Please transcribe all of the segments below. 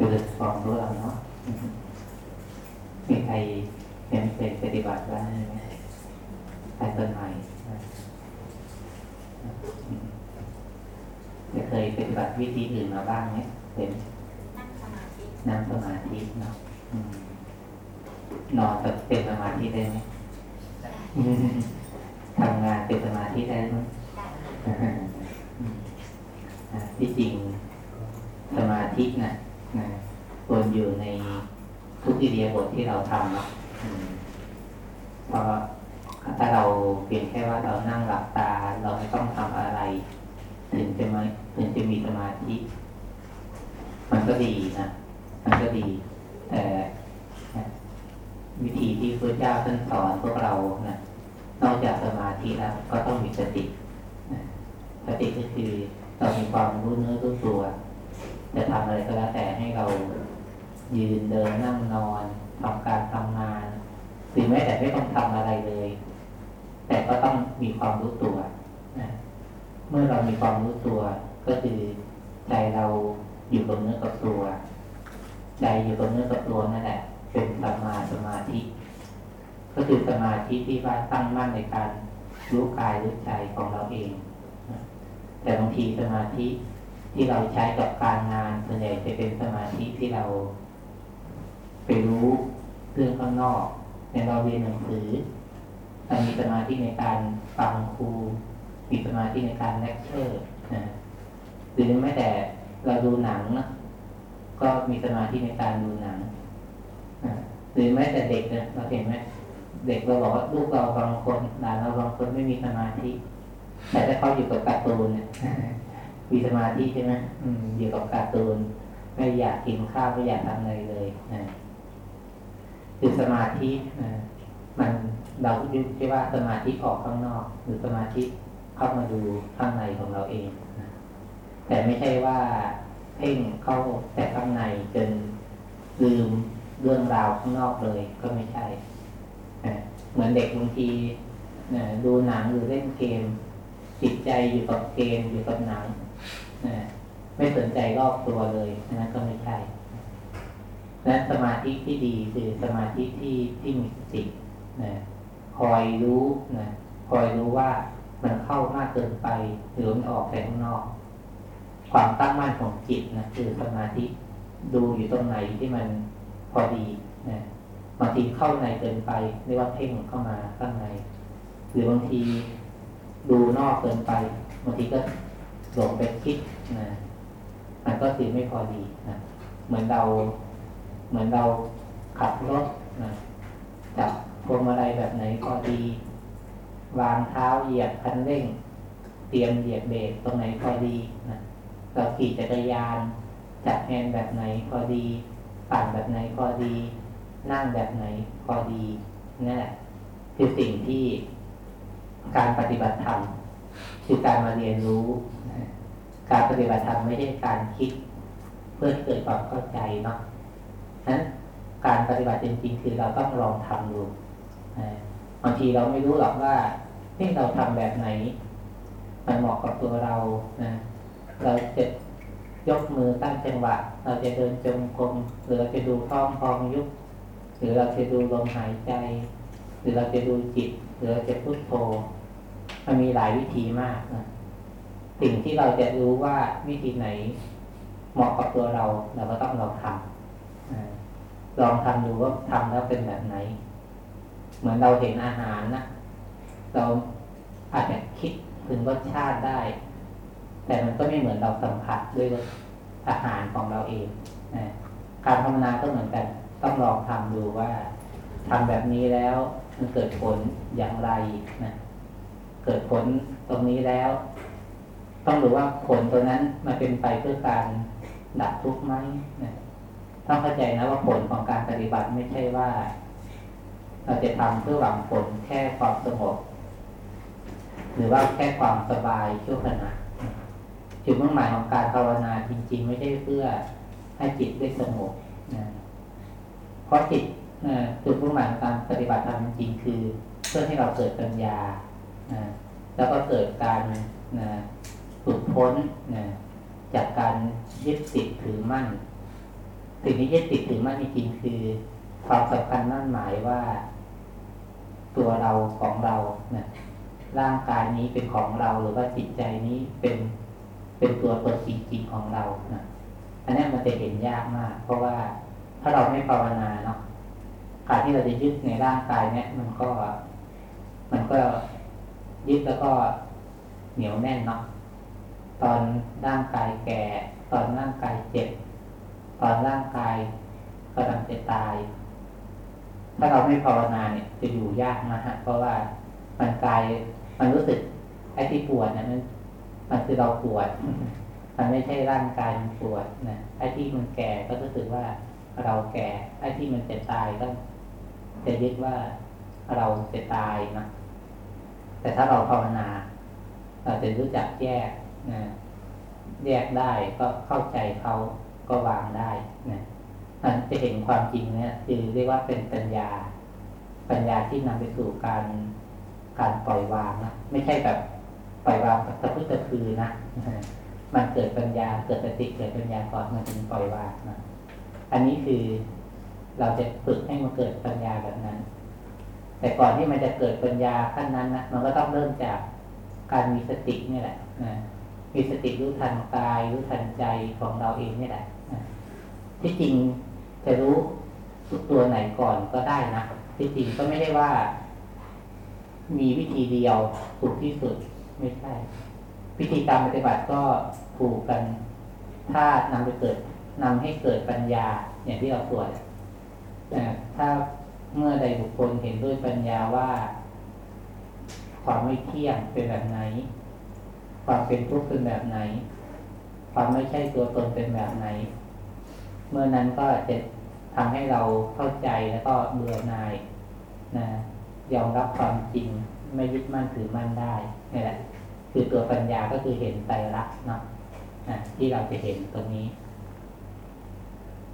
ดูแลความรู้เราเนาะมีใครยังเป็นปฏิบัติบ้างไหมใครต้นใหม่จะเคยปฏิบัติวิธีอื่นมาบ้างไหมเป็น นั่งสมาธิ นั่งสมาธิเนาะอืมนอนแบบเป็นสมาธิได้ไหมอืมทำงานเป็นสมาธิได้ไหม ได้ อ่าที่จริงสมาธินะนะควรอยู่ในทุกอิเดียบทที่เราทำเนาะอืมเพราะถ้าเราเพียงแค่ว่าเรานั่งหลับตา เราไม่ต้องทำอะไร ถึงจะมาถึงจะมีสมาธิ มันก็ดีนะ มันก็ดี แต่นะวิธีที่พระเจ้าท่านสอนพวกเรานะนอกจากสมาธิแล้ว ก็ต้อง มีสติสติก็คือเรามีความรู้เนื้อรู้ตัว จะทำอะไรก็แล้วแต่ให้เรายืนเดินนั่งนอนทำการทำงานหรือแม้แต่ไม่ต้องทำอะไรเลย แต่ก็ต้องมีความรู้ตัวนะเมื่อเรามีความรู้ตัว ก็คือใจเราอยู่กับเนื้อกับตัว ใจอยู่กับเนื้อกับตัวนั่นแหละ เป็นสมาสมาธิ ก็คือสมาธิที่ว่าตั้งมั่นในการ รู้กายรู้ใจของเราเอง แต่บางทีสมาธิที่เราใช้กับการงานส่วนใหญ่จะเป็นสมาธิที่เรา ไปรู้เรื่องข้างนอกในเราเรียนหนังสือเรามีสมาธิในการฟังครู มีสมาธิในการเลคเชอร์นะหรือแม้แต่เราดูหนังนะก็มีสมาธิในการดูหนังหรือแม้แต่เด็กเนี่ยเราเห็น เด็กเราบอกว่าลูกเราบางคนหลานเราบางคนไม่มีสมาธิ แต่ถ้าเขาอยู่กับการ์ตูนเนี่ยมีสมาธิใช่ไหมอยู่กับการ์ตูน ไม่อยากกินข้าวไม่อยากทำอะไรเลยนะคือสมาธินะมันเรายึดที่ว่าสมาธิออกข้างนอก หรือสมาธิเข้ามาดูข้างในของเราเองนะแต่ไม่ใช่ว่าเพ่งเข้าแต่ข้างในจนลืมเรื่องราวข้างนอกเลยก็ไม่ใช่ เหมือนเด็กบางทีนะดูหนังหรือเล่นเกม จิตใจอยู่กับเกมอยู่กับหนังนะไม่สนใจรอบตัวเลยนนั้นก็ไม่ใช่และสมาธิที่ดีคือสมาธิที่ที่มีสตินะคอยรู้นะคอยรู้ว่ามันเข้ามากเกินไปหรือมันออกไปข้างนอก ความตั้งมั่นของจิตนะคือสมาธิดูอยู่ตรงไหนที่มันพอดีนะ บางทีเข้าในเกินไปเรียกว่าเพ่งเข้ามาข้างใน หรือบางทีดูนอกเกินไปบางทีก็หลงไปคิดนะมันก็คือไม่พอดีนะเหมือนเราเหมือนเราขับรถนะจับพวงมาลัยแบบไหนพอดี วางเท้าเหยียบคันเร่ง เตรียมเหยียบเบรกตรงไหนพอดีนะเราขี่จักรยานจับแฮนด์แบบไหนพอดี ปั่นแบบไหนพอดี นั่งแบบไหนพอดีนั่นแหละคือสิ่งที่การปฏิบัติธรรมคือการมาเรียนรู้ การปฏิบัติธรรมไม่ใช่การคิด เพื่อให้เกิดความเข้าใจเนาะนั้นการปฏิบัติจริงๆ คือเราต้องลองทำดูบางทีเราไม่รู้หรอกว่าที่เราทำแบบไหน มันเหมาะกับตัวเรานะเราจะยกมือตั้งจังหวะ เราจะเดินจงกรมหรือเราจะดูท้องพองยุบ หรือเราจะดูลมหายใจ หรือเราจะดูจิต หรือเราจะพุโทโธ มันมีหลายวิธีมากนะสิ่งที่เราจะรู้ว่าวิธีไหนเหมาะกับตัวเราเราก็ต้องลองทำลองทำดูว่าทำแล้วเป็นแบบไหน เหมือนเราเห็นอาหารนะเราอาจจะคิดถึงรสชาติได้ แต่มันก็ไม่เหมือนเราสัมผัสด้วยอาหารของเราเอง การภาวนาก็เหมือนกัน ต้องลองทำดูว่าทำแบบนี้แล้วมันเกิดผลอย่างไรนะเกิดผลตรงนี้แล้ว ต้องดูว่าผลตัวนั้นมันเป็นไปเพื่อการดับทุกข์ไหมนะต้องเข้าใจนะว่าผลของการปฏิบัติไม่ใช่ว่า เราจะทำเพื่อหวังผลแค่ความสงบหรือว่าแค่ความสบายชั่วขณะจุดมุ่งหมายของการภาวนาจริง ๆ ไม่ใช่เพื่อให้จิตได้สงบนะ เพราะจิตจุดมุ่งหมายของการปฏิบัติธรรมจริงคือ เพื่อให้เราเกิดปัญญาแล้วก็เกิดการหลุดพ้นจากการยึดติดถือมั่นสิ่งที่ยึดติดถือมั่นจริงคือ ความสำคัญนั่นหมายว่า ตัวเราของเรานะร่างกายนี้เป็นของเราหรือว่าจิตใจนี้เป็นเป็นตัวตนจริงๆของเรานะอันนี้มันจะเห็นยากมาก เพราะว่า ถ้าเราไม่ภาวนาเนาะการที่เราจะยึดในร่างกายเนี่ย มันก็ มันก็ยึดแล้วก็เหนียวแน่นเนาะตอนร่างกายแก่ ตอนร่างกายเจ็บ ตอนร่างกายกำลังจะตาย ถ้าเราไม่ภาวนาเนี่ย จะอยู่ยากนะฮะเพราะว่ามันกายมันรู้สึกไอ้ที่ปวดนี่ยมันมันคือเราปวด มันไม่ใช่ร่างกายมันปวดนะไอ้ที่มันแก่ก็รู้สึกว่า เราแก่ไอ้ที่มันจะตายก็จะเรียึดว่าเราจะตายนะแต่ถ้าเราภาวนา เราจะรู้จักแยกนะแยกได้ก็เข้าใจเขาก็วางได้นะมันจะเห็นความจริงเนี่ยคือเรียกว่าเป็นปัญญา ปัญญาที่นำไปสู่การการปล่อยวางนะไม่ใช่แบบปล่อยวางแบบตะพื้ตะพือนะมันเกิดปัญญาเกิดสติเกิดปัญญาก่อนมันถึงปล่อยวางนะ อันนี้คือเราจะฝึกให้มันเกิดปัญญาแบบนั้น แต่ก่อนที่มันจะเกิดปัญญาขั้นนั้นนะมันก็ต้องเริ่มจากการมีสตินี่แหละนะมีสติรู้ทันกายรู้ทันใจของเราเองนี่แหละนะที่จริงจะรู้ตัวไหนก่อนก็ได้นะที่จริงก็ไม่ได้ว่า มีวิธีเดียวถูกที่สุดไม่ใช่ วิธีการปฏิบัติก็ถูกกัน ถ้านำไปเกิด นำให้เกิดปัญญาอย่างที่เราสวดถ้าเมื่อใดบุคคลเห็นด้วยปัญญาว่า ความไม่เที่ยงเป็นแบบไหน ความเป็นทุกข์เป็นแบบไหน ความไม่ใช่ตัวตนเป็นแบบไหน เมื่อนั้นก็จะทำให้เราเข้าใจแล้วก็เบื่อหน่ายนะยอมรับความจริงไม่ยึดมั่นถือมั่นได้นี่แหละ คือตัวปัญญาก็คือเห็นไตรลักษณ์เนาะนะที่เราจะเห็นตรงนี้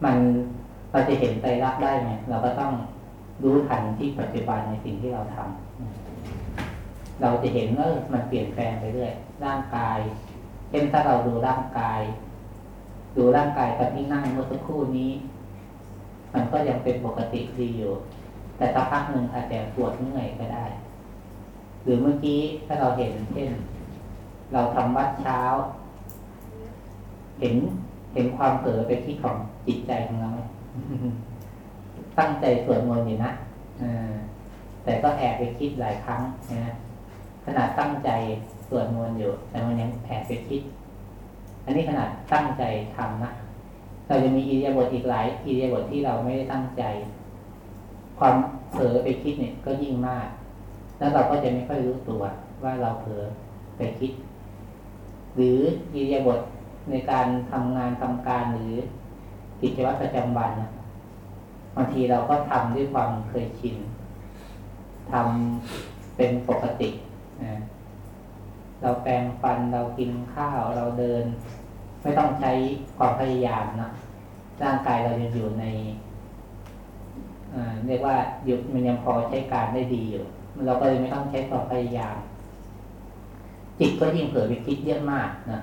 มันเราจะเห็นไตรลักษณ์ได้ไงเราก็ต้องรู้ทันที่ปัจจุบันในสิ่งที่เราทำเราจะเห็นว่ามันเปลี่ยนแปลงไปเรื่อยร่างกายเช่นถ้าเราดูร่างกาย ดูร่างกายตอนที่นั่งเมื่อสักครู่นี้ มันก็ยังเป็นปกติดีอยู่ แต่สักพักหนึ่งอาจจะปวดเมื่อยก็ได้ หรือเมื่อกี้ถ้าเราเห็นเช่น เราทำวัดเช้า เห็นเห็นความเผลอไปที่ของ จิตใจของเราไหมตั้งใจสวดมนต์อยู่นะอแต่ก็แอบไปคิดหลายครั้งนะขนาดตั้งใจสวดมนต์อยู่ แต่มันยังแอบไปคิด อันนี้ขนาดตั้งใจทำนะเราจะมีอิริยบถอีกหลายอิริยบถที่เราไม่ได้ตั้งใจ ความเผลอไปคิดเนี่ยก็ยิ่งมาก แล้วเราก็จะไม่ค่อยรู้ตัวว่าเราเผลอไปคิด หรืออิริยบถในการทำงานทำการหรือ กิจวัตรประจำวันบางทีเราก็ทำด้วยความเคยชินทำเป็นปกตินะเราแปรงฟันเรากินข้าวเราเดิน ไม่ต้องใช้ความพยายามนะร่างกายเรายังอยู่ในเรียกว่าหยุดมันยังพอใช้การได้ดีอยู่ เราก็เลยไม่ต้องใช้ความพยายาม จิตก็ยิ่งเผลอไปคิดเยอะมากนะ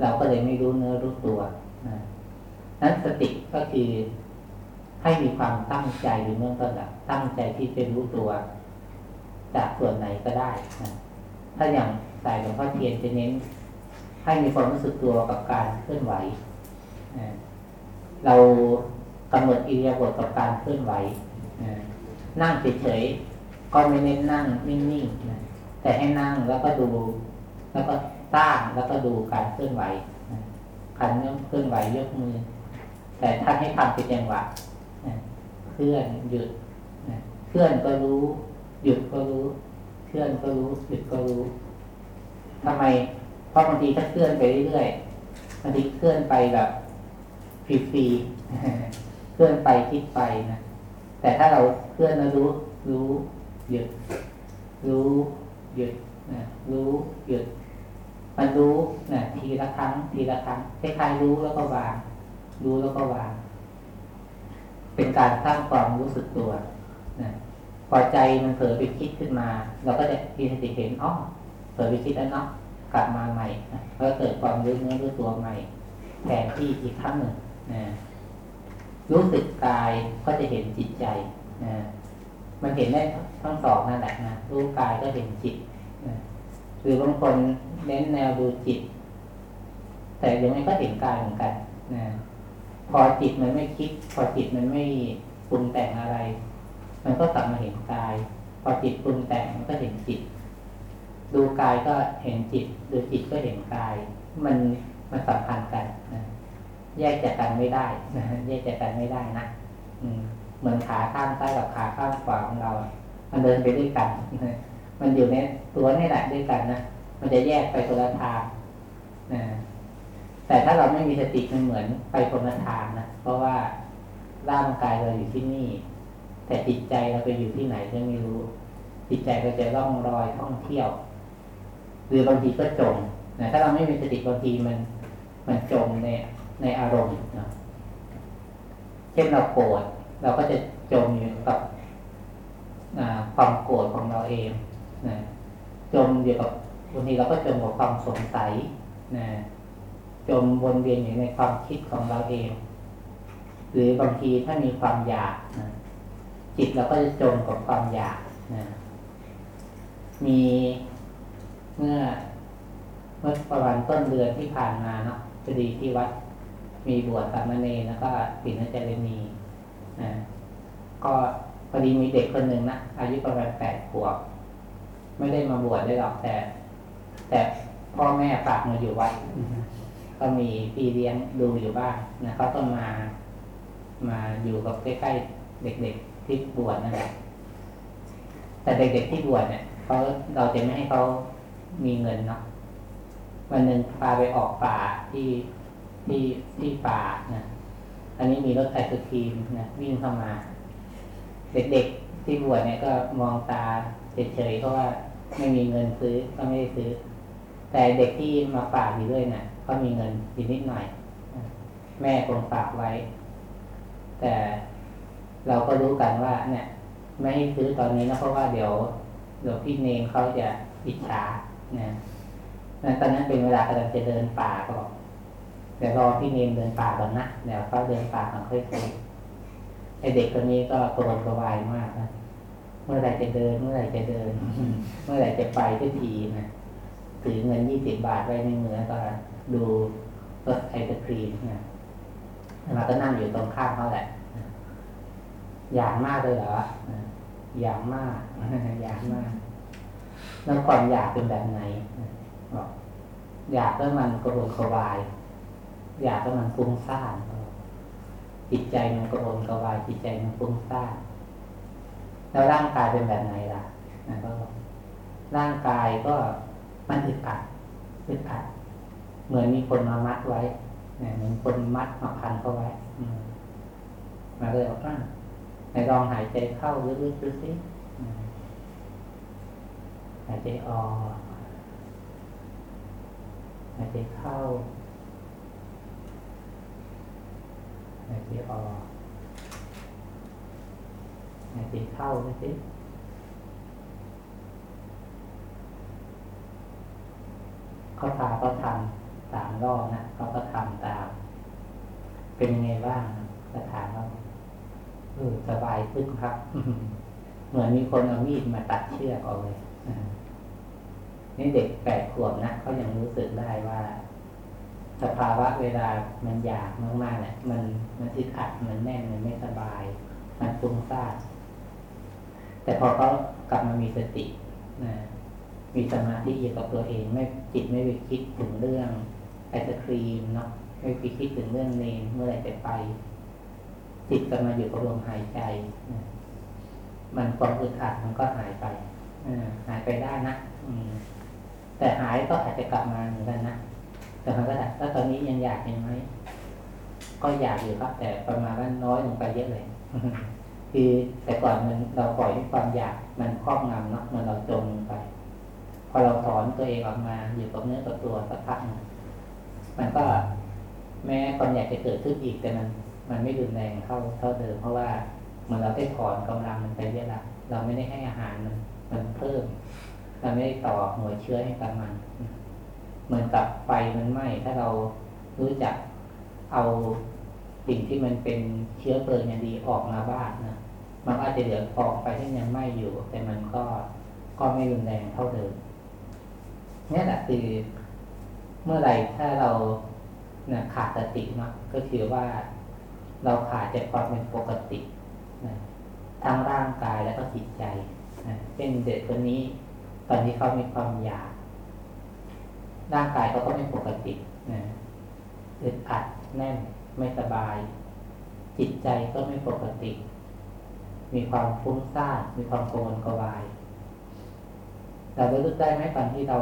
เราก็เลยไม่รู้เนื้อรู้ตัวนะ นั้นสติก็คือ ให้มีความตั้งใจหรือเมื่อต้นอะตั้งใจที่จะรู้ตัว จากส่วนไหนก็ได้นะถ้าอย่างสายหลวงพ่อเทียนจะเน้น ให้มีความรู้สึกตัวกับการเคลื่อนไหวเรากำหนดอิริยาบถกับการเคลื่อนไหวนั่งเฉยๆก็ไม่เน้นนั่งนิ่งๆนะแต่ให้นั่งแล้วก็ดู แล้วก็ตั้งแล้วก็ดูการเคลื่อนไหวการเคลื่อนไหวยกมือ แต่ท่านให้ทำเป็นจังหวะนะเคลื่อนหยุดนะเคลื่อนก็รู้ หยุดก็รู้ เคลื่อนก็รู้ หยุดก็รู้ทำไม เพราะบางทีถ้าเคลื่อนไปเรื่อยๆบางทีเคลื่อนไปแบบฟรีๆเคลื่อนไปคิดไปนะแต่ถ้าเราเคลื่อนแล้วรู้ รู้ หยุด รู้ หยุดนะรู้หยุด มันรู้นะทีละครั้ง ทีละครั้งคล้ายๆรู้แล้วก็วาง รู้แล้วก็วาง เป็นการสร้างความรู้สึกตัวนะพอใจมันเผลอไปคิดขึ้นมา เราก็จะมีสติเห็นอ๋อเผลอไปคิดแล้วเนาะกลับมาใหม่นะแล้วเกิดความรู้เนื้อรู้ตัวใหม่แทนที่อีกครั้งหนึ่งนะรู้สึกกายก็จะเห็นจิตใจนะมันเห็นได้ทั้งสองนั่นแหละนะรู้กายก็เห็นจิตนะหรือบางคนเน้นแนวดูจิต แต่ยังไงก็เห็นกายเหมือนกันนะ พอจิตมันไม่คิด พอจิตมันไม่ปรุงแต่งอะไร มันก็กลับมาเห็นกาย พอจิตปรุงแต่งมันก็เห็นจิต ดูกายก็เห็นจิต ดูจิตก็เห็นกาย มันมันสัมพันธ์กันนะแยกจากกันไม่ได้นะแยกจากกันไม่ได้นะอืมเหมือนขาข้างซ้ายกับขาข้างขวาของเรา มันเดินไปด้วยกันมันอยู่ในตัวนี่แหละด้วยกันนะมันจะแยกไปคนละทางนะ แต่ถ้าเราไม่มีสติมันเหมือนไปคนละทางนะเพราะว่าร่างกายเราอยู่ที่นี่ แต่จิตใจเราไปอยู่ที่ไหนก็ไม่รู้ จิตใจก็จะล่องรอยท่องเที่ยว หรือบางทีก็จมนะถ้าเราไม่มีสติบางทีมัน มันจมในในอารมณ์นะเช่นเราโกรธเราก็จะจมอยู่กับความโกรธของเราเองนะจมอยู่กับบางทีเราก็จมกับความสงสัยนะ จมวนเวียนอยู่ในความคิดของเราเอง หรือบางทีถ้ามีความอยากนะจิตเราก็จะจมกับความอยากนะมีเมื่อเมื่อประมาณต้นเดือนที่ผ่านมาเนาะพอดีที่วัดมีบวชสามเณรแล้วก็ปิ่นเจริญนีนะก็พอดีมีเด็กคนหนึ่งนะอายุประมาณแปดขวบไม่ได้มาบวชได้หรอกแต่ แต่พ่อแม่ฝากมาอยู่วัด ก็มีพี่เลี้ยงดูอยู่บ้างนะเขาก็มามาอยู่กับใกล้ๆเด็กๆที่บวชนั่นแหละแต่เด็กๆที่บวชเนี่ยเขาเราจะไม่ให้เขามีเงินเนาะวันหนึ่งพาไปออกป่าที่ที่ที่ป่านะอันนี้มีรถไอศครีมนะวิ่งเข้ามา เด็กๆที่บวชเนี่ยก็มองตาเฉยๆเพราะว่าไม่มีเงินซื้อก็ไม่ได้ซื้อ แต่เด็กที่มาฝาอยู่ด้วยเนะ่ะ ก็มีเงินอยู่นิดหน่อย แม่คงฝากไว้ แต่เราก็รู้กันว่า เนี่ย ไม่ให้ซื้อตอนนี้นะเพราะว่าเดี๋ยวเดี๋ยวพี่เนงเขาจะอิจฉานะนั้นตอนนั้นเป็นเวลากำลังจะเดินป่าก็บอกเดี๋ยวรอพี่เนมเดินป่าก่อนนะเดี๋ยวเขาเดินป่าก่อนค่อยคุยไอเด็กคนนี้ก็กระวนกระวายมากนะเมื่อไหร่จะเดิน เมื่อไหร่จะเดิน เมื่อไหร่จะไปทุกทีนะถือเงินยี่สิบบาทไว้ในมือก็ ดูรถไอศครีมเนะเราก็นั่งอยู่ตรงข้ามเขาแหละ อยากมากเลยเหรออยากมากอยากมากแล้วความอยากเป็นแบบไหนบอกอยากแล้วมันกระวนกระวาย อยากแล้วมันฟุ้งซ่านจิตใจมันกระวนกระวาย จิตใจมันฟุ้งซ่านแล้วร่างกายเป็นแบบไหนล่ะนะก็ร่างกายก็มันอึดอัดอึดอัด เหมือนมีคนมามัดไว้เนี่ยเหมือนคนมัดมาพันเข้าไว้อืมาเลยบอกว่าในลองหายใจเข้าลึกๆดูสิหายใจออกหายใจเข้าหายใจออกหายใจเข้าดูสิเขาพาเขาทำ สามรอบนะเขาก็ทำตาม เป็นยังไงบ้างก็ถามว่าเออสบายขึ้นครับ เหมือนมีคนเอามีดมาตัดเชือกออกเลยนี่เด็กแปดขวบนะเขายังรู้สึกได้ว่า สภาวะเวลามันอยากมากๆเนี่ยมันมันอึดอัดมันแน่นมันไม่สบาย มันฟุ้งซ่านแต่พอเขากลับมามีสตินะมีสมาธิอยู่กับตัวเองไม่จิตไม่ไปคิดถึงเรื่อง ไอศครีมเนาะไม่ไปคิดถึงเรื่องเนนเมื่อไหร่จะไป จิตกลับมาอยู่กับลมหายใจนะมันความอึดอัดมันก็หายไปอหายไปได้นะอืมแต่หายก็อาจจะกลับมาเหมือนกันนะแต่มันก็ได้แล้วตอนนี้ยังอยากยังไหมก็อยากอยู่ครับแต่ประมาณว่าน้อยลงไปเยอะเลยคือแต่ก่อนมันเราปล่อยให้ความอยากมันครอบงำเนาะมันเราจมไป พอเราถอนตัวเองออกมาอยู่กับเนื้อกับตัวสักพักหนึ่ง มันก็แม้ความอยากจะเกิดขึ้นอีกแต่มัน มันไม่รุนแรงเท่าเท่าเดิมเพราะว่าเมือนเราได้ถอนกำลังมันไปเยอะละเราไม่ได้ให้อาหารมันมันเพิ่มเราไม่ได้ต่อหัวเชื้อให้กับมันเหมือนกับไฟมันไหม้ถ้าเรารู้จักเอาสิ่งที่มันเป็นเชื้อเพลิงอย่างดีออกมาบ้างนะมันอาจจะเหลือกองไฟที่ยังไหม้อยู่ แต่มันก็ก็ไม่รุนแรงเท่าเดิมนี่แหละคือ เมื่อไหร่ถ้าเรานะขาดสติเนาะก็คือว่าเราขาดจากความเป็นปกตินะทั้งร่างกายแล้วก็จิตใจนะเช่นเด็กคนนี้ตอนที่เขามีความอยาก ร่างกายเขาก็ไม่ปกตินะอึดอัดแน่นไม่สบาย จิตใจก็ไม่ปกติ มีความฟุ้งซ่านมีความโกรนกวายเราจะรู้ได้ไหมตอนที่เรา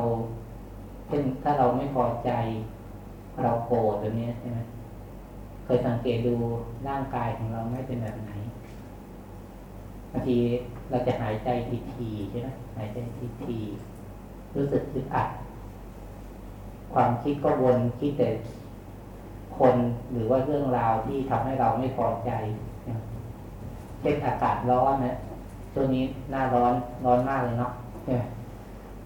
เช่นถ้าเราไม่พอใจ เราโกรธแบบนี้ใช่ไหมเคยสังเกตดูร่างกายของเราไม่เป็นแบบไหนบางทีเราจะหายใจทีๆใช่ไหมหายใจทีๆรู้สึกอึดอัด ความคิดก็วนคิดแต่คนหรือว่าเรื่องราวที่ทำให้เราไม่พอใจเช่นอากาศร้อนนะช่วงนี้หน้าร้อนร้อนมากเลยเนาะใช่ไหม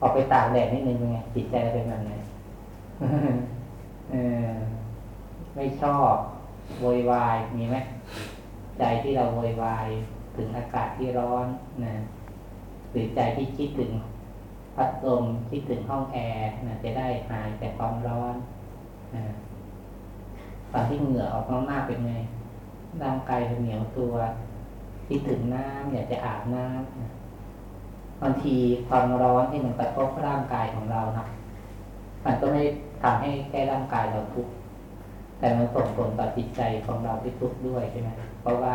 ออกไปตากแดดนิดนึงเป็นไงจิตใจเป็นแบบไหนเออไม่ชอบโวยวายมีไหมใจที่เราโวยวายถึงอากาศที่ร้อนนะหรือใจที่คิดถึงพัดลมคิดถึงห้องแอร์นะจะได้หายจากความร้อนนะตอนที่เหงื่อออกมากๆเป็นไงร่างกายเหนียวตัวคิดถึงน้ำอยากจะอาบน้ำนะ บางทีความร้อนที่มันกระทบร่างกายของเรานะมันก็ไม่ทำให้แค่ร่างกายเราทุกข์แต่มันส่งผลต่อจิตใจของเราที่ทุกข์ด้วยใช่ไหมเพราะว่า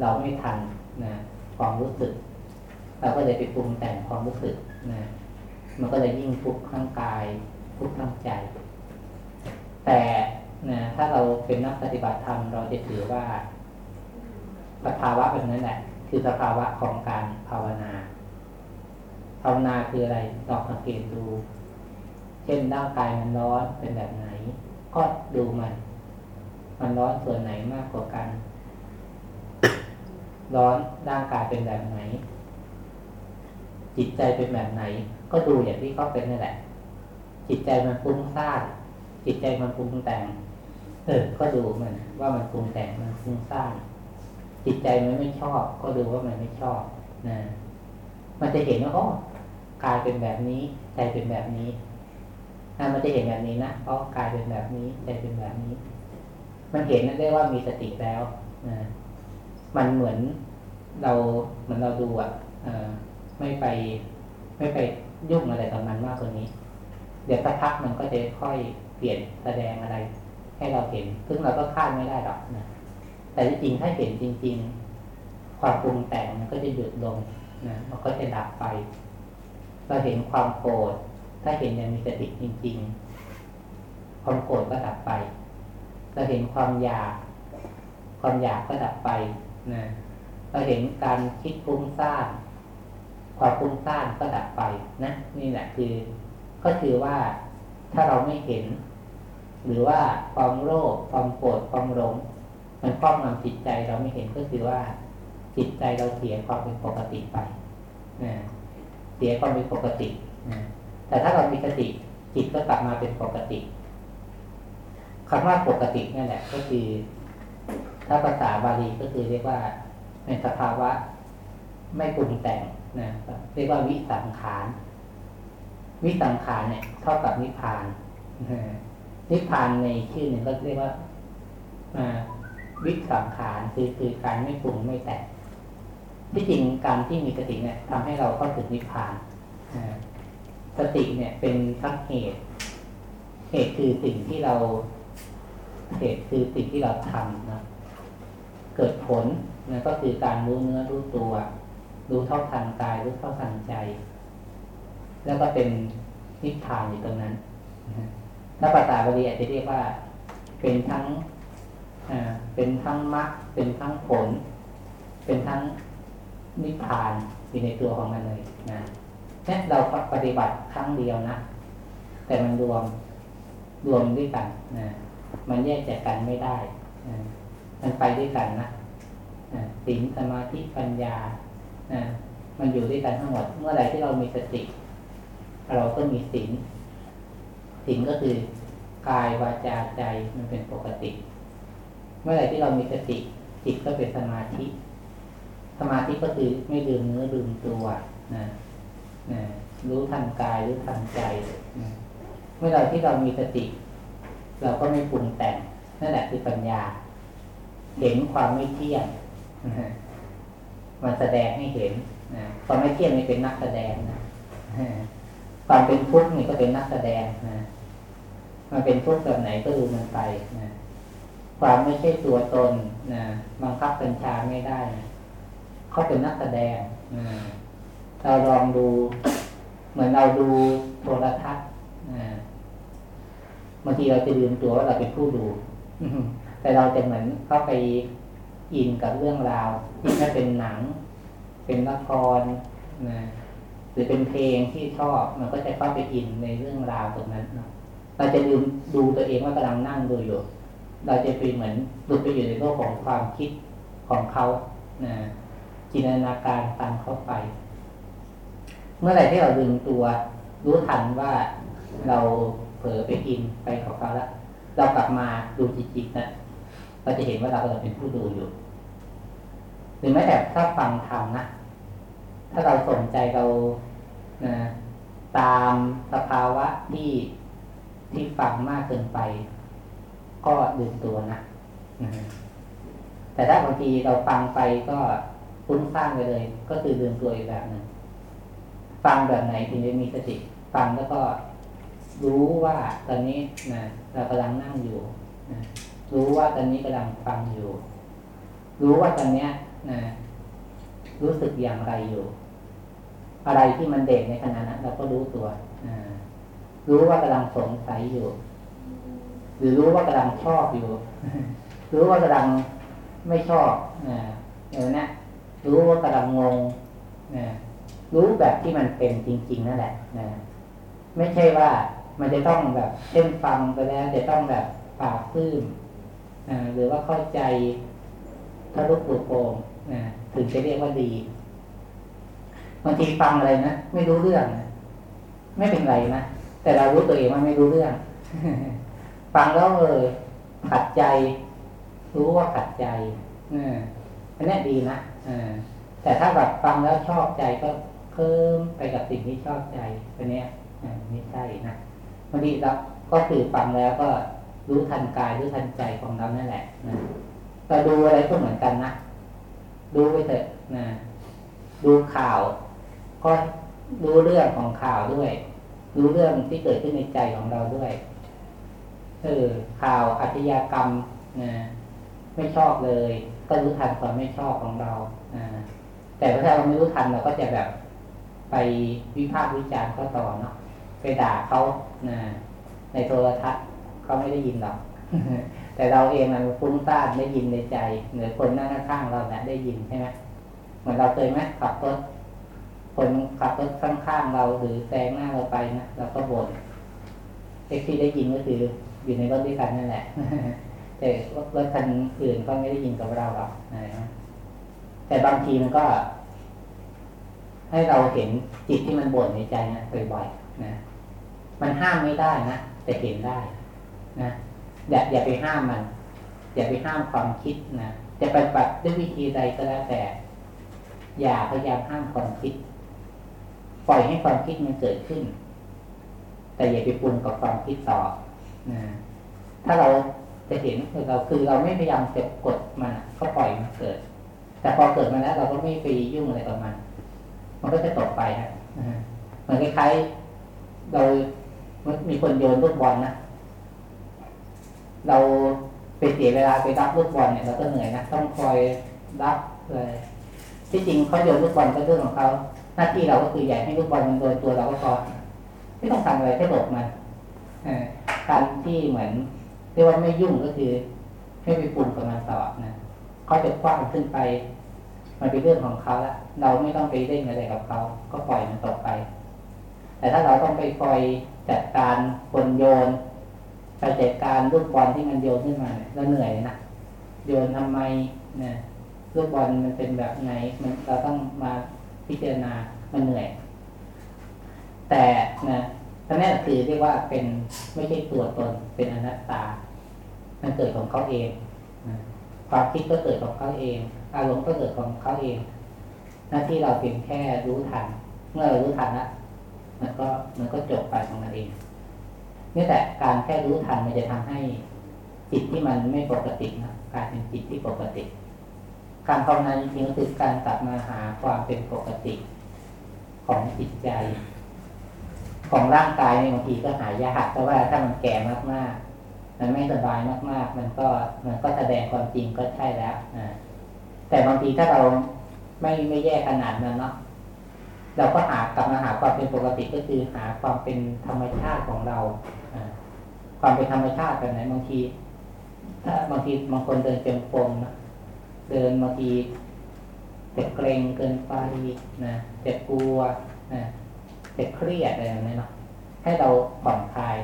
เราไม่ทันนะความรู้สึก เราก็เลยไปปรุงแต่งความรู้สึกนะมันก็เลยยิ่งทุกข์ข้างกายทุกข์ข้างใจ แต่นะถ้าเราเป็นนักปฏิบัติธรรมเราจะถือว่าสภาวะแบบนั้นแหละคือสภาวะของการภาวนา ภาวนาคืออะไรลองสังเกตดู เช่นร่างกายมันร้อนเป็นแบบไหน ก็ดูมัน มันร้อนส่วนไหนมากกว่ากัน ร้อนร่างกายเป็นแบบไหน จิตใจเป็นแบบไหน ก็ดูอย่างที่เขาเป็นนั่นแหละ จิตใจมันฟุ้งซ่านจิตใจมันปรุงแต่ง เออ ก็ดูมันว่ามันปรุงแต่งมันฟุ้งซ่านจิตใจมันไม่ชอบ ก็ดูว่ามันไม่ชอบนะมันจะเห็นว่าอ๋อ กายเป็นแบบนี้ใจเป็นแบบนี้นะมันจะเห็นแบบนี้นะเพราะกายเป็นแบบนี้ใจเป็นแบบนี้ มันเห็นนั่นได้ว่ามีสติแล้วนะมันเหมือนเราเหมือนเราดูอะไม่ไป ไม่ไปยุ่งอะไรกับมันมากกว่านี้ เดี๋ยวสักพักมันก็จะค่อยเปลี่ยนแสดงอะไร ให้เราเห็น ซึ่งเราก็คาดไม่ได้หรอกนะแต่ที่จริงถ้าเห็นจริง ๆ ความปรุงแต่งมันก็จะหยุดลงนะมันก็จะดับไป เราเห็นความโกรธถ้าเห็นอย่างมีสติจริง ๆ ความโกรธก็ดับไป เราเห็นความอยาก ความอยากก็ดับไปนะเราเห็นการคิดฟุ้งซ่านความฟุ้งซ่านก็ดับไปนะนี่แหละคือ ก็คือว่าถ้าเราไม่เห็น หรือว่าความโลภความโกรธความหลงมันครอบงำจิตใจเราไม่เห็นก็คือว่าจิตใจเราเสียความเป็นปกติไปนะเสียความเป็นปกติ แต่ถ้าเรามีสติจิตก็กลับมาเป็นปกติคำว่าปกตินั่แหละ ก็คือ ถ้าภาษาบาลีก็คือเรียกว่าในสภาวะไม่ปรุงแต่งนะเรียกว่าวิสังขารวิสังขารเนี่ยเท่ากับนิพพานนิพพานในชื่อหนึ่งก็เรียกว่าวิสังขารคือคือการไม่ปรุงไม่แต่ง ที่จริงการที่มีสติเนี่ยทำให้เราเข้าถึงนิพพานสติเนี่ยเป็นทั้งเหตุ เหตุคือสิ่งที่เรา เหตุคือสิ่งที่เราทำนะเกิดผลนะก็คือการรู้เนื้อรู้ตัว รู้เท่าทันกาย รู้เท่าทันใจ แล้วก็เป็นนิพพานอยู่ตรงนั้นถ้าภาษาบาลีอาจจะเรียกว่า เป็นทั้งเป็นทั้งมรรคเป็นทั้งผล เป็นทั้ง นิพพานอยู่ในตัวของมันเลยนะนี่เราปฏิบัติครั้งเดียวนะ แต่มันรวมรวมด้วยกันนะมันแยกจากกันไม่ได้นะมันไปด้วยกันนะศีลสมาธิปัญญานะมันอยู่ด้วยกันทั้งหมด เมื่อไรที่เรามีสติ เราก็มีศีลศีลก็คือกายวาจาใจมันเป็นปกติ เมื่อไรที่เรามีสติจิตก็เป็นสมาธิ สมาธิก็คือไม่ลืมเนื้อลืมตัวนะนะรู้ทันกายรู้ทันใจนะเมื่อไรที่เรามีสติ เราก็ไม่ปรุงแต่งนั่นแหละคือปัญญา เห็นความไม่เที่ยงมันแสดงให้เห็นนะความไม่เที่ยงนี่เป็นนักแสดงนะความเป็นทุกข์นี่ก็เป็นนักแสดงนะมันเป็นทุกข์แบบไหนก็ดูมันไปนะความไม่ใช่ตัวตนนะบังคับบัญชาไม่ได้นะ เขาเป็นนักแสดงเราลองดู เหมือนเราดูโทรทัศน์บางทีเราจะลืมตัวว่าเราเป็นผู้ดูแต่เราจะเหมือนเข้าไปอินกับเรื่องราวที่ถ้าเป็นหนัง เป็นละครนะหรือเป็นเพลงที่ชอบมันก็จะเข้าไปอินในเรื่องราวตรงนั้นเนาะเราจะลืมดูตัวเองว่ากำลังนั่งดูอยู่ เราจะไปเหมือนหลุดไปอยู่ในโลกของความคิดของเขานะ จินตนาการตามเข้าไป เมื่อไหร่ที่เราลืมตัว รู้ทันว่าเราเผลอไปอินไปกับเขาแล้วเรากลับมาดูจิตๆนะเราจะเห็นว่าเราเป็นผู้ดูอยู่ หรือแม้แต่ถ้าฟังธรรมนะถ้าเราสนใจเรานะตามสภาวะที่ที่ฟังมากเกินไป ก็ลืมตัวนะแต่ถ้าบางทีเราฟังไปก็ ฟุ้งซ่านไปเลย ก็คือลืมตัวอีกแบบหนึ่งฟังแบบไหนถึงจะมีสติฟังแล้วก็รู้ว่าตอนนี้นะเรากำลังนั่งอยู่นะรู้ว่าตอนนี้กำลังฟังอยู่ รู้ว่าตอนเนี้ยนะรู้สึกอย่างไรอยู่ อะไรที่มันเด่นในขณะนั้นเราก็รู้ตัวนะรู้ว่ากำลังสงสัยอยู่ หรือรู้ว่ากำลังชอบอยู่ รู้ว่ากำลังไม่ชอบนะอย่างนี้ รู้ว่ากำลังงงนะรู้แบบที่มันเป็นจริง ๆ นั่นแหละนะไม่ใช่ว่ามันจะต้องแบบเช่นฟังไปแล้วจะต้องแบบปากพื้มหรือว่าเข้าใจทะลุปลุกโปร่งนะถึงจะเรียกว่าดีบางทีฟังอะไรนะไม่รู้เรื่องนะไม่เป็นไรนะแต่เรารู้ตัวเองว่าไม่รู้เรื่อง ฟังแล้วเออขัดใจ รู้ว่าขัดใจอันนี้ดีนะ แต่ถ้าแบบฟังแล้วชอบใจก็เพิ่มไปกับสิ่งที่ชอบใจอันนี้ยไม่ใช่นะบางทีเราก็คือฟังแล้วก็รู้ทันกายรู้ทันใจของเรานั่นแหละนะแต่ดูอะไรก็เหมือนกันนะดูไปเถอะนะดูข่าว ก็รู้เรื่องของข่าวด้วย รู้เรื่องที่เกิดขึ้นในใจของเราด้วย เออข่าวอาชญากรรมนะไม่ชอบเลย ก็รู้ทันความไม่ชอบของเรานะแต่ถ้าเราไม่รู้ทันเราก็จะแบบไปวิพากษ์วิจารณ์เขาต่อเนาะไปด่าเขาในโทรทัศน์เขาไม่ได้ยินหรอกแต่เราเองมันฟุ้งซ่านได้ยินในใจเหนือคนนั่งข้างเราเนะี่ยได้ยินใช่ไหมเหมือนเราเคยไหมขับรถคนขับรถข้างๆเราหรือแซงหน้าเราไปนะเราก็บ่นเอ็กซี่ได้ยินก็คืออยู่ในรถด้วยกันนั่นแหละ แต่รถคันอื่นก็ไม่ได้ยินกับเราหรอกนะแต่บางทีมันก็ ให้เราเห็นจิตที่มันบ่นในใจนะบ่อยๆนะมันห้ามไม่ได้นะแต่เห็นได้ นะอย่าอย่าไปห้ามมัน อย่าไปห้ามความคิดนะจะไปปฏิบัติด้วยวิธีใดก็แล้วแต่ อย่าพยายามห้ามความคิด ปล่อยให้ความคิดมันเกิดขึ้น แต่อย่าไปปรุงกับความคิดต่อนะถ้าเรา จะเห็นคือเราคือเราไม่พยายามจะกดมันก็ปล่อยมันเกิด แต่พอเกิดมาแล้วเราก็ไม่ไปยุ่งอะไรกับมัน มันก็จะตกไปฮะเหมือนคล้ายๆเรามีคนโยนลูกบอลนะเราไปเสียเวลาไปรับลูกบอลเนี่ยเราก็เหนื่อยนะต้องคอยรับเลยที่จริงเขาโยนลูกบอลก็เรื่องของเขาหน้าที่เราก็คืออยากให้ลูกบอลมันโดนตัวเราก็พอไม่ต้องทำอะไรแค่หลบมันการที่เหมือน เรียกว่าไม่ยุ่งก็คือไม่ไปปรุงกับมันต่อนะเขาจะคว้างขึ้นไป มันเป็นเรื่องของเขาละเราไม่ต้องไปเล่นอะไรกับเขาก็ปล่อยมันตกไป แต่ถ้าเราต้องไปคอยจัดการคนโยนไปจัดการลูกบอลที่มันโยนขึ้นมาเนี่ยเราเหนื่อยนะโยนทำไมเนี่ยลูกบอลมันเป็นแบบไหน มันเราต้องมาพิจารณามันเหนื่อย แต่นะ ทั้งนี้คือเรียกว่าเป็นไม่ใช่ตัวตนเป็นอนัตตา มันเกิดของเขาเองความคิดก็เกิดของเขาเอง อารมณ์ก็เกิดของเขาเอง หน้าที่เราเพียงแค่รู้ทัน เมื่อเรารู้ทันแล้วมันก็มันก็จบไปของมันเองนี่แต่การแค่รู้ทันมันจะทำให้จิตที่มันไม่ปกตินะกลายเป็นจิตที่ปกติ การภาวนาจริงๆก็คือการกลับมาหาความเป็นปกติของจิตใจ ของร่างกายในบางทีก็หายากเพราะว่าถ้ามันแก่มากๆ มันไม่สบายมากๆ มันก็มันก็แสดงความจริงก็ใช่แล้วอ่าแต่บางทีถ้าเราไม่ไม่แย่ขนาดนั้นเนาะเราก็หากลับมาหาความเป็นปกติก็คือหาความเป็นธรรมชาติของเราอความเป็นธรรมชาติแบบไหนบางที ถ้าบางทีบางคนเดินเจงกรมนะเดินบางทีเจะเกรงเกินไปนะเจะกลัวนะ จะเครียดอะไรแบบนี้เนาะให้เราผ่อนคลาย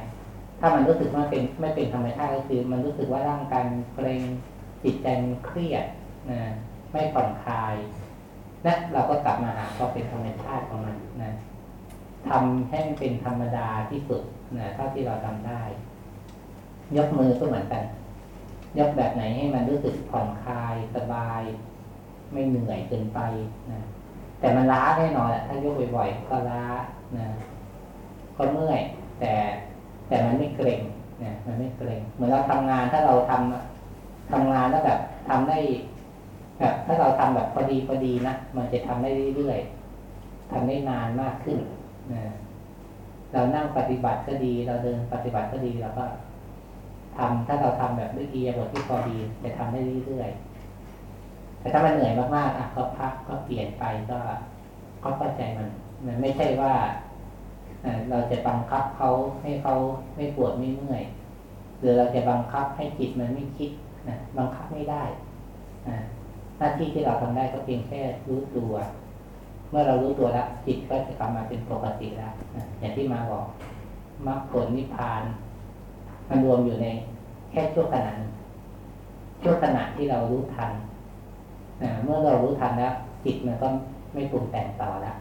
ถ้ามันรู้สึกว่าเป็นไม่เป็นธรรมชาติก็คือ มันรู้สึกว่าร่างกายมันเกรงจิตใจเครียดนะไม่ผ่อนคลายและเราก็กลับมาหาความเป็นธรรมชาติของมันนะทำให้มันเป็นธรรมดาที่สุดนะเท่าที่เราทำได้ ยกมือก็เหมือนกัน ยกแบบไหนให้มันรู้สึกผ่อนคลายสบาย ไม่เหนื่อยเกินไปนะแต่มันล้าแน่นอนแหละถ้ายกบ่อยๆก็ล้า นะก็เมื่อย แต่แต่มันไม่เกร็งนะมันไม่เกร็งเหมือนเราทำงานถ้าเราทำทำงานแล้วแบบทำได้แบบถ้าเราทำแบบพอดีพอดีนะมันจะทำได้เรื่อยๆทำได้นานมากขึ้นนะเรานั่งปฏิบัติก็ดี เราเดินปฏิบัติก็ดีเราก็ทำถ้าเราทำแบบด้วยอียบทที่พอดีจะทำได้เรื่อยๆแต่ถ้ามันเหนื่อยมากๆอะก็พักก็เปลี่ยนไปก็ก็เข้าใจมัน มันไม่ใช่ว่าเราจะบังคับเขาให้เขาไม่ปวดไม่เมื่อยหรือเราจะบังคับให้จิตมันไม่คิดนะบังคับไม่ได้อ่าหน้าที่ที่เราทำได้ก็เพียงแค่รู้ตัว เมื่อเรารู้ตัวแล้วจิตก็จะกลับมาเป็นปกติแล้วนะอย่างที่มาบอกมรรคผลนิพพานมันรวมอยู่ในแค่ชั่วขณะชั่วขณะที่เรารู้ทันนะเมื่อเรารู้ทันแล้วจิตมันก็ไม่ปรุงแต่งต่อแล้ว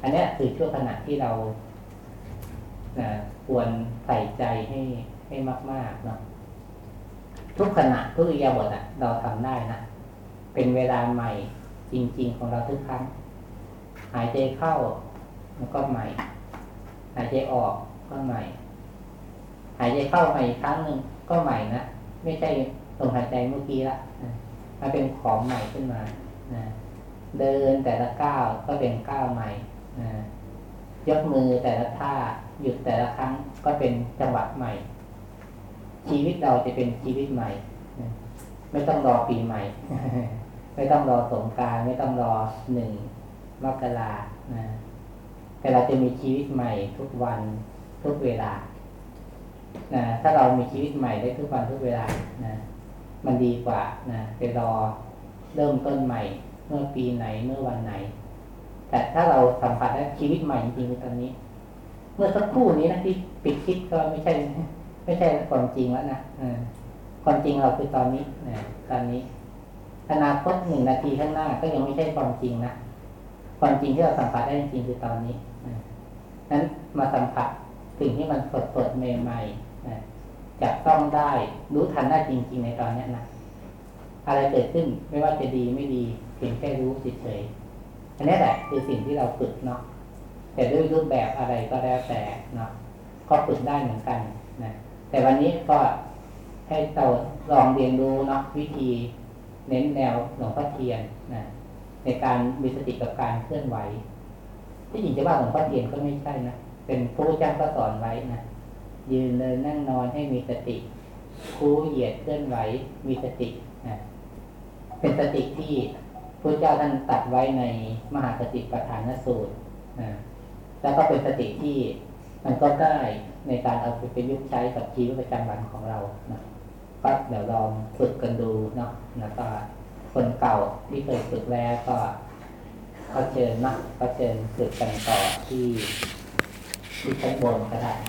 อันนี้คือช่วงขณะที่เรานะควรใส่ใจให้ให้มากๆเนาะทุกขณะทุกอิยาบถอะ เราทำได้นะเป็นเวลาใหม่จริง ๆ ของเราทุกครั้ง หายใจเข้ามันก็ใหม่ หายใจออกก็ใหม่ หายใจเข้าใหม่ครั้งหนึ่งก็ใหม่นะไม่ใช่ลมหายใจเมื่อกี้ละมันเป็นของใหม่ขึ้นมานะเดินแต่ละก้าวก็เป็นก้าวใหม่ ยกมือแต่ละท่าหยุดแต่ละครั้งก็เป็นจังหวะใหม่ ชีวิตเราจะเป็นชีวิตใหม่ ไม่ต้องรอปีใหม่ ไม่ต้องรอสงการไม่ต้องรอหนึ่งมกรานะแต่เราจะมีชีวิตใหม่ทุกวันทุกเวลานะถ้าเรามีชีวิตใหม่ได้ทุกวันทุกเวลานะมันดีกว่านะไปรอเริ่มต้นใหม่ เมื่อปีไหนเมื่อวันไหน แต่ถ้าเราสัมผัสได้ชีวิตใหม่จริงๆตอนนี้ เมื่อสักครู่นี้นะที่ปิดคิดก็ไม่ใช่ ไม่ใช่ความจริงแล้วนะอความจริงเราคือตอนนี้นะตอนนี้อนาคตหนึ่งนาทีข้างหน้าก็ยังไม่ใช่ความจริงนะความจริงที่เราสัมผัสได้จริงคือตอนนี้นั้นมาสัมผัสสิ่งที่มันสดสดใหม่ๆจับต้องได้รู้ทันได้จริง ๆ ในตอนเนี้ยนะอะไรเกิดขึ้นไม่ว่าจะดีไม่ดีเพียงแค่รู้เฉยๆ อันนี้แหละคือสิ่งที่เราฝึกเนาะแต่ด้วยรูปแบบอะไรก็แล้วแต่เนาะก็ฝึกได้เหมือนกันนะแต่วันนี้ก็ให้เราลองเรียนรู้เนาะวิธีเน้นแนวหลวงพ่อเทียนนะในการมีสติกับการเคลื่อนไหว ที่จริงจะว่าหลวงพ่อเทียนก็ไม่ใช่นะเป็นพระพุทธเจ้าก็สอนไว้นะยืนเดินนั่งนอนให้มีสติคู่เหยียดเคลื่อนไหวมีสตินะเป็นสติที่ พระเจ้าท่านตัดไว้ในมหาสติปัฏฐานสูตรนะแล้วก็เป็นสติที่มันก็ได้ในการเอาไปประยุกต์ใช้กับชีวิตประจำวันของเรานะก็เดี๋ยวลองฝึกกันดูเนาะแล้วก็คนเก่าที่เคยฝึกแล้วก็ก็เชิญนะก็เชิญฝึกกันต่อที่ที่ชั้นบนก็ได้นะ